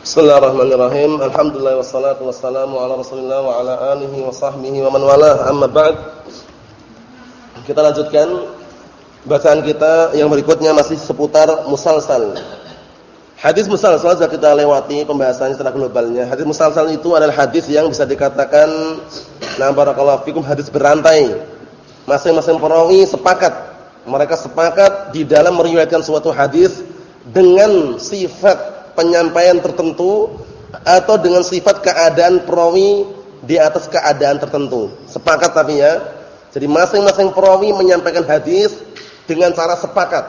Bismillahirrahmanirrahim. Alhamdulillah wassalatu wassalamu ala Rasulillah wa ala alihi wa sahbihi wa man walah. Amma ba'd. Kita lanjutkan bacaan kita yang berikutnya masih seputar musalsal. Hadis musalsal sudah kita lewati pembahasannya secara globalnya. Hadis musalsal itu adalah hadis yang bisa dikatakan nah barakallahu fikum hadis berantai. Masing-masing perawi sepakat, mereka sepakat di dalam meriwayatkan suatu hadis dengan sifat penyampaian tertentu atau dengan sifat keadaan perawi di atas keadaan tertentu. Sepakat tapi ya. Jadi masing-masing perawi menyampaikan hadis dengan cara sepakat.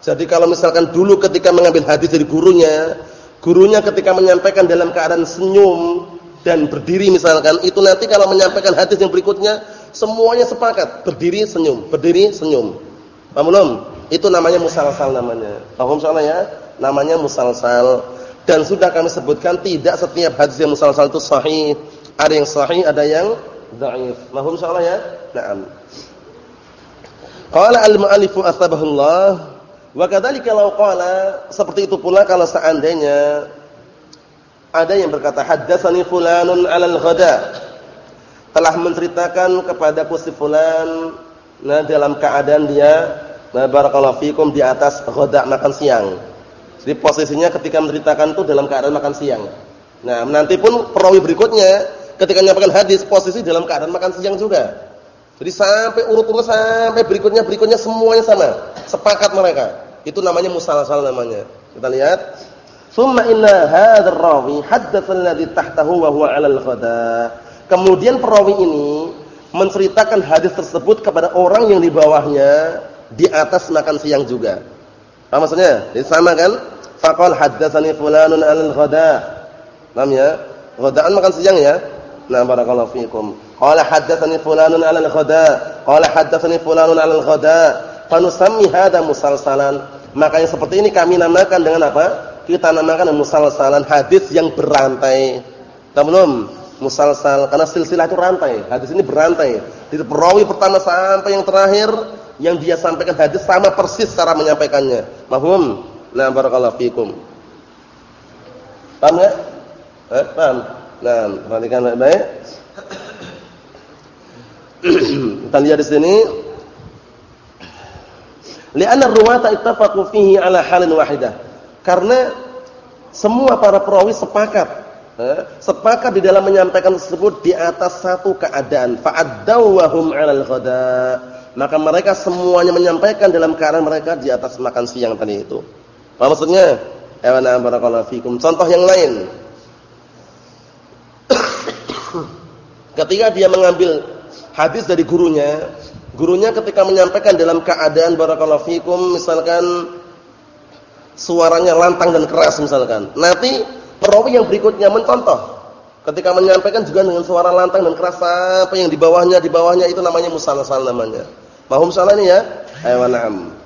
Jadi kalau misalkan dulu ketika mengambil hadis dari gurunya, gurunya ketika menyampaikan dalam keadaan senyum dan berdiri misalkan, itu nanti kalau menyampaikan hadis yang berikutnya semuanya sepakat, berdiri senyum, berdiri senyum. Paham belum? Itu namanya musalsal namanya. Paham soalnya ya? Namanya musalsal. Dan sudah kami sebutkan tidak setiap hadis yang musalsal itu sahih. Ada yang sahih, ada yang dhaif. Mahum insyaallah ya? Naam. Qala al-mu'allifu asbahullah wa kadzalika law qala seperti itu pula kalau seandainya ada yang berkata haddatsani fulanun 'alal ghada telah menceritakan kepada si fulan nah dalam keadaan dia nah barakallahu fikum di atas ghada makan siang jadi posisinya ketika menceritakan itu dalam keadaan makan siang. Nah, nanti pun perawi berikutnya ketika menyampaikan hadis posisi dalam keadaan makan siang juga. Jadi sampai urut-urut sampai berikutnya berikutnya semuanya sama. Sepakat mereka. Itu namanya musalsal namanya. Kita lihat. Summa inna hadzal rawi haddatsa alladhi tahtahu wa huwa 'ala al-ghada. Kemudian perawi ini menceritakan hadis tersebut kepada orang yang di bawahnya di atas makan siang juga. Apa maksudnya? Jadi sama kan? Faqal haddatsani fulanun al-ghada. Paham ya? Ghadaan makan siang ya. Nah, barakallahu fiikum. Qala haddatsani fulanun al-ghada. Qala haddatsani fulanun al-ghada. Fanusammi hadza musalsalan. Makanya seperti ini kami namakan dengan apa? Kita namakan musalsalan hadis yang berantai. Tahu belum? Musalsal karena silsilah itu rantai. Hadis ini berantai. Dari perawi pertama sampai yang terakhir yang dia sampaikan hadis sama persis cara menyampaikannya. Mahum? Nah, barakallahu fikum. Paham ya? Eh, paham? Nah, perhatikan baik-baik. Kita lihat di sini. Li'anna ruwata ittafaqu fihi ala halin wahidah. Karena semua para perawi sepakat eh, sepakat di dalam menyampaikan tersebut di atas satu keadaan fa'addaw wa hum 'alal ghada maka mereka semuanya menyampaikan dalam keadaan mereka di atas makan siang tadi itu apa maksudnya? Ewana barakallahu fikum. Contoh yang lain. ketika dia mengambil hadis dari gurunya, gurunya ketika menyampaikan dalam keadaan barakallahu fikum misalkan suaranya lantang dan keras misalkan. Nanti perawi yang berikutnya mencontoh ketika menyampaikan juga dengan suara lantang dan keras apa yang di bawahnya di bawahnya itu namanya musalsal namanya. Paham salah ini ya? Ayo na'am.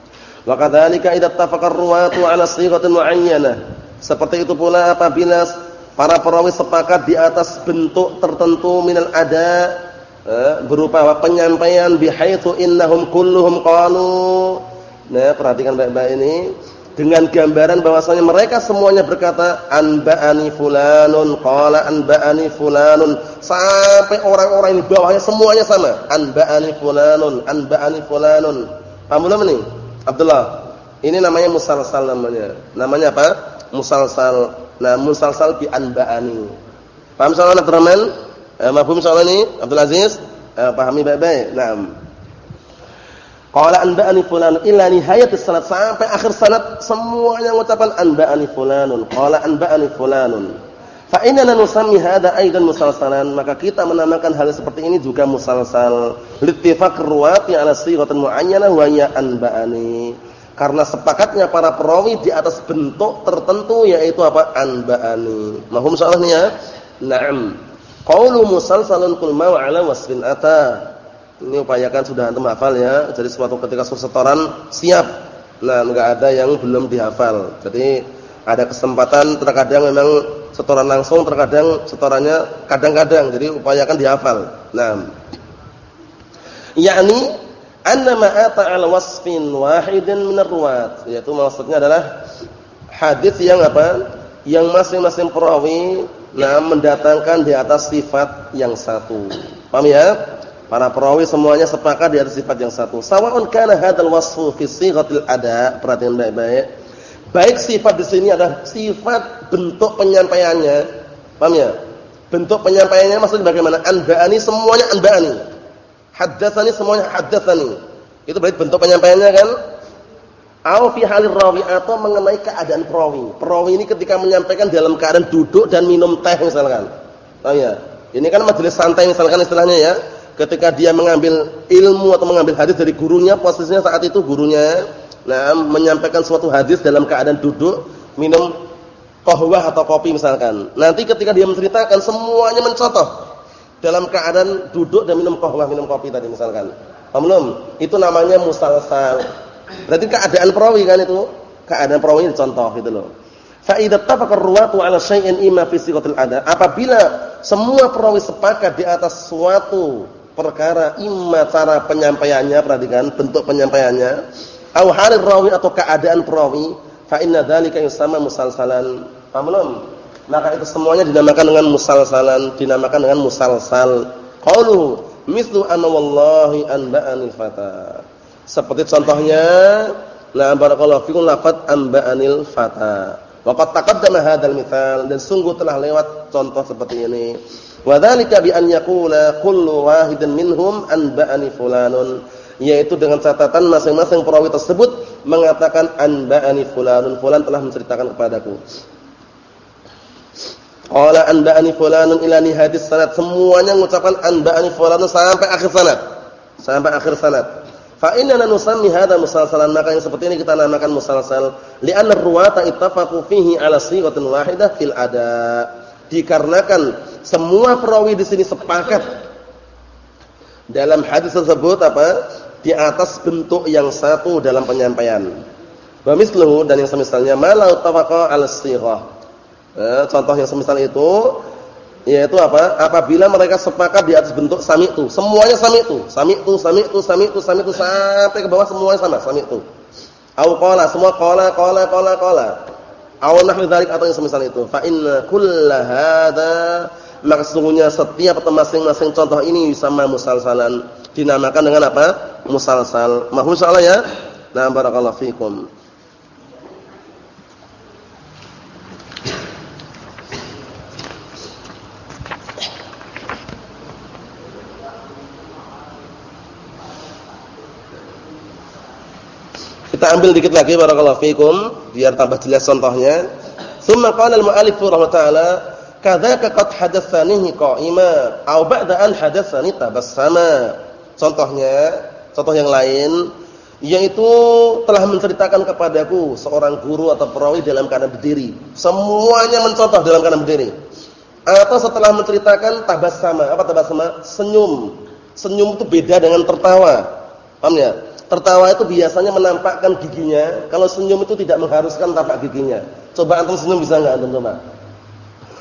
Wa kadzalika idza tafaqar ruwatu 'ala sighatin mu'ayyanah. Seperti itu pula apabila para perawi sepakat di atas bentuk tertentu minal ada eh, berupa penyampaian bihaitsu innahum kulluhum qalu. Nah, perhatikan baik-baik ini. Dengan gambaran bahwasanya mereka semuanya berkata anba'ani fulanun qala anba'ani fulanun. Sampai orang-orang di bawahnya semuanya sama. Anba'ani fulanun anba'ani fulanun. Paham belum ini Abdullah, ini namanya musalsal namanya. Namanya apa? Musalsal. Nah, musalsal bi anba'ani. Paham soalnya teman-teman? Eh, mafhum soal ini? Abdul Aziz? Eh, pahami baik-baik. Naam. Qala anba'ani fulan illa nihayat sanad sampai akhir sanad semuanya mengucapkan anba'ani fulanun. Qala anba'ani fulanun. Fa inna nusammi hadza aidan musalsalan, maka kita menamakan hal seperti ini juga musalsal. Littifaq ruwati ala sighatin muayyanah wa ya anba'ani. Karena sepakatnya para perawi di atas bentuk tertentu yaitu apa? Anba'ani. Mahum soalnya ya? Naam. Qaulu musalsalun kul ma ala wasfin ata. Ini upayakan sudah antum hafal ya. Jadi suatu ketika setoran siap. Nah, enggak ada yang belum dihafal. Jadi ada kesempatan terkadang memang setoran langsung terkadang setorannya kadang-kadang jadi upayakan dihafal. Nah. Yakni anna ma ata ala wasfin wahidin min ar-ruwat yaitu maksudnya adalah hadis yang apa? yang masing-masing perawi nah mendatangkan di atas sifat yang satu. Paham ya? Para perawi semuanya sepakat di atas sifat yang satu. Sawa'un kana hadzal wasfu fi sighatil ada, perhatian baik-baik. Baik sifat di sini adalah sifat bentuk penyampaiannya. Paham ya? Bentuk penyampaiannya maksudnya bagaimana? Anba'ani semuanya anba'ani. Haddatsani semuanya haddatsani. Itu berarti bentuk penyampaiannya kan? Au fi halir rawi atau mengenai keadaan perawi. Perawi ini ketika menyampaikan dalam keadaan duduk dan minum teh misalkan. Paham ya? Ini kan majelis santai misalkan istilahnya ya ketika dia mengambil ilmu atau mengambil hadis dari gurunya, posisinya saat itu gurunya nah menyampaikan suatu hadis dalam keadaan duduk, minum kohwah atau kopi misalkan. Nanti ketika dia menceritakan semuanya mencontoh dalam keadaan duduk dan minum kohwah, minum kopi tadi misalkan. Paham? Itu namanya musalsal. Berarti keadaan perawi kan itu? Keadaan perawi dicontoh gitu loh. Fa idza tafaqa ruwatu 'ala syai'in imma fi siqatil ada. Apabila semua perawi sepakat di atas suatu perkara imma cara penyampaiannya perhatikan bentuk penyampaiannya au halir rawi atau keadaan perawi fa inna dzalika yusama musalsalan paham maka itu semuanya dinamakan dengan musalsalan dinamakan dengan musalsal. Qaulu mislu anna wallahi anba'anil fata seperti contohnya la barakallahu fikum lafat anba'anil fata. Waqad taqaddama hadzal mithal dan sungguh telah lewat contoh seperti ini. Wa dzalika bi an yaqula kullu wahidin minhum anba'ani fulanun. Yaitu dengan catatan masing-masing perawi tersebut mengatakan anba'ani fulanun. Fulan telah menceritakan kepadaku. Qala anba'ani fulanun ila nihayati sanad semuanya mengucapkan anba'ani fulanun sampai akhir sanad. Sampai akhir sanad. Fa inna nusammi hadha musalsalan maka yang seperti ini kita namakan musalsal li'anna ar-ruwata ittafaqu fihi ala sighatin wahidah fil ada. Dikarenakan semua perawi di sini sepakat dalam hadis tersebut apa? Di atas bentuk yang satu dalam penyampaian. Wa misluhu dan yang semisalnya malau tawaqa al-sighah. Eh, contoh yang semisal itu yaitu apa? Apabila mereka sepakat di atas bentuk sami itu, semuanya sami itu, sami itu, sami itu, sami itu, sami itu sampai ke bawah semuanya sama, sami itu. Au qala, semua qala, qala, qala, qala. Au nahwi dzalik atau yang semisal itu. Fa inna kullahada maka sesungguhnya setiap atau masing-masing contoh ini sama musalsalan dinamakan dengan apa? musalsal. Salah ya? Nah, barakallahu fikum. Kita ambil dikit lagi barakallahu fikum biar tambah jelas contohnya. Tsumma qala al-mu'allif rahimahullah kadzaka qad hadatsanihi qa'ima aw ba'da an hadatsani tabassama. Contohnya, contoh yang lain yaitu telah menceritakan kepadaku seorang guru atau perawi dalam keadaan berdiri. Semuanya mencontoh dalam keadaan berdiri. Atau setelah menceritakan tabassama. Apa tabassama? Senyum. Senyum itu beda dengan tertawa. Paham ya? Tertawa itu biasanya menampakkan giginya, kalau senyum itu tidak mengharuskan tampak giginya. Coba antum senyum bisa enggak antum coba?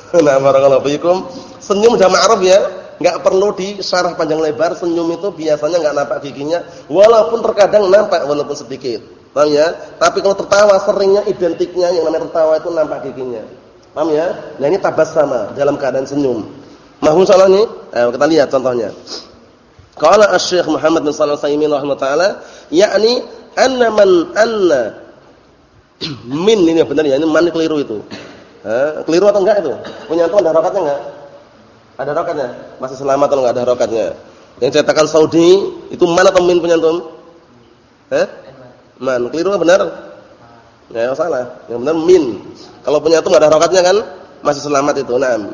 Nah, barakallahu fiikum. Senyum udah ma'ruf ya. Enggak perlu disyarah panjang lebar, senyum itu biasanya enggak nampak giginya, walaupun terkadang nampak walaupun sedikit. Paham ya? Tapi kalau tertawa seringnya identiknya yang namanya tertawa itu nampak giginya. Paham ya? Nah, ini sama dalam keadaan senyum. Mahum salah ini? Ayo kita lihat contohnya. Qala Asy-Syaikh Muhammad bin Shalih Al-Utsaimin rahimahutaala, yakni anna man anna min ini benar ya, ini man keliru itu. Eh, keliru atau enggak itu? Punya antum ada rokatnya enggak? Ada rokatnya? Masih selamat atau enggak ada rokatnya? Yang cetakan Saudi itu mana atau min punya antum? Eh? Man. Keliru benar? Ya, salah. Yang benar min. Kalau punya antum enggak ada rokatnya kan? Masih selamat itu. Naam.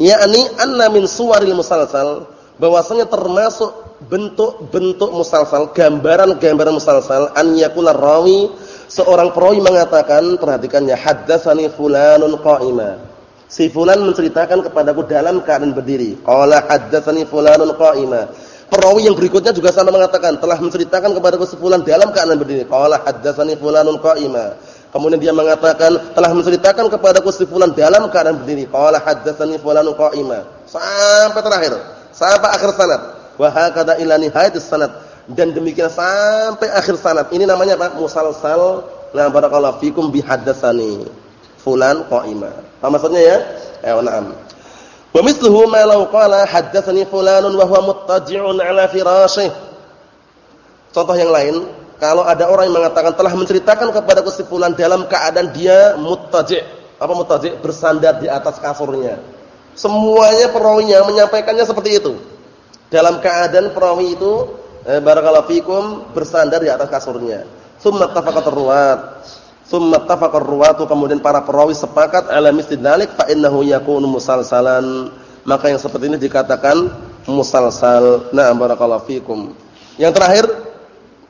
Yakni anna min suwaril musalsal bahwasanya termasuk bentuk-bentuk musalsal, gambaran-gambaran musalsal an yakula rawi seorang perawi mengatakan, perhatikannya, haddatsani fulanun qa'ima. Si fulan menceritakan kepadaku dalam keadaan berdiri. Qala haddatsani fulanun qa'ima. Perawi yang berikutnya juga sama mengatakan, telah menceritakan kepadaku si fulan dalam keadaan berdiri. Qala haddatsani fulanun qa'ima. Kemudian dia mengatakan, telah menceritakan kepadaku si fulan dalam keadaan berdiri. Qala haddatsani fulanun qa'ima. Sampai terakhir, sampai akhir sanad. Wa hakadha ila nihayatis sanad dan demikian sampai akhir sanad. Ini namanya apa? Musalsal. Nah, barakallahu fikum bihaddatsani. fulan qa'ima. Apa maksudnya ya? Eh, na'am. Wa mithluhu ma law qala haddatsani fulanun wa huwa muttaji'un 'ala firasyih. Contoh yang lain, kalau ada orang yang mengatakan telah menceritakan kepada si fulan dalam keadaan dia muttaji'. Apa muttaji'? Bersandar di atas kasurnya. Semuanya perawinya menyampaikannya seperti itu. Dalam keadaan perawi itu eh, barakallahu fikum bersandar di atas kasurnya. Tsumma tafaqat ruwat Thumma tafaqar ruwatu kemudian para perawi sepakat ala misli fa innahu yakunu musalsalan. Maka yang seperti ini dikatakan musalsal. Nah, barakallahu fikum. Yang terakhir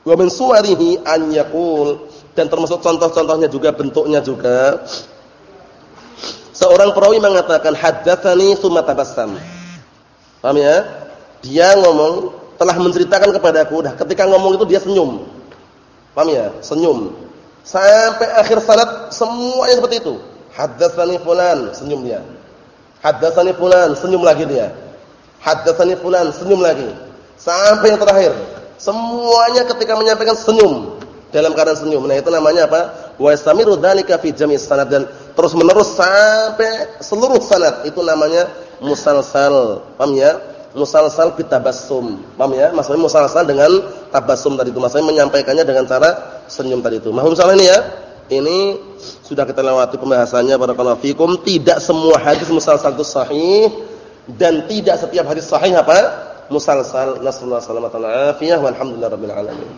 wa min suwarihi an yaqul dan termasuk contoh-contohnya juga bentuknya juga seorang perawi mengatakan haddatsani tsumma tabassam. Paham ya? Dia ngomong telah menceritakan kepadaku, dah ketika ngomong itu dia senyum. Paham ya? Senyum. Sampai akhir salat semuanya seperti itu. Haddatsani fulan, senyum dia. Haddatsani fulan, senyum lagi dia. Haddatsani fulan, senyum lagi. Sampai yang terakhir. Semuanya ketika menyampaikan senyum dalam keadaan senyum. Nah, itu namanya apa? Wa yastamiru dzalika fi jami' sanad dan terus menerus sampai seluruh sanad. Itu namanya musalsal. Paham ya? musalsal bitabassum. Paham ya? Maksudnya musalsal dengan tabassum tadi itu. Maksudnya menyampaikannya dengan cara senyum tadi itu. Mahum salah ini ya? Ini sudah kita lewati pembahasannya barakallahu fikum. Tidak semua hadis musalsal itu sahih dan tidak setiap hadis sahih apa? Musalsal. Nasallahu alaihi wasallam wa alhamdulillah rabbil alamin.